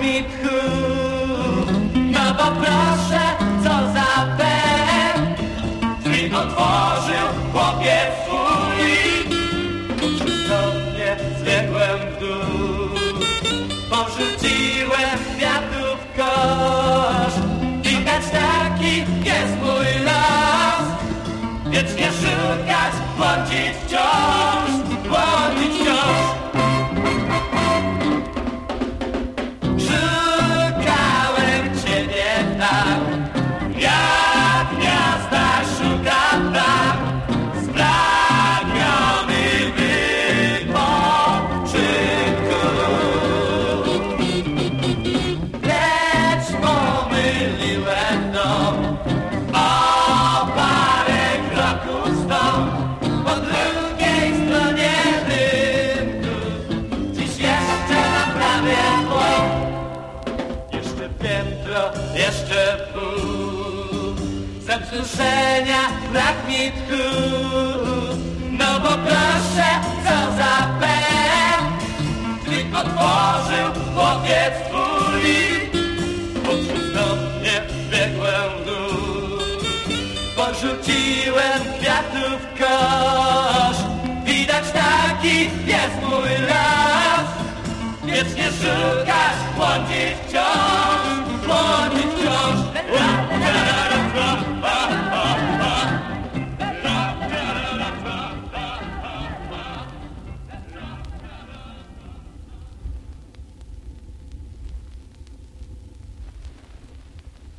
mi tchu. No bo proszę, co za pech, drzwi otworzył chłopiec twój. Uczytownie zbiegłem w dół, porzuciłem kwiatów kosz. Widać taki jest mój los, wiecznie szukać, błądzić wciąż, tego jeszcze pół. Zakruszenia brak mi tchu, no bo proszę, co za pen. Tlik otworzył chłopiec puli, podszedł do mnie, biegłem dół. Porzuciłem kwiatów kosz, widać taki jest mój las. Wiecznie szukasz błądzić ciąg.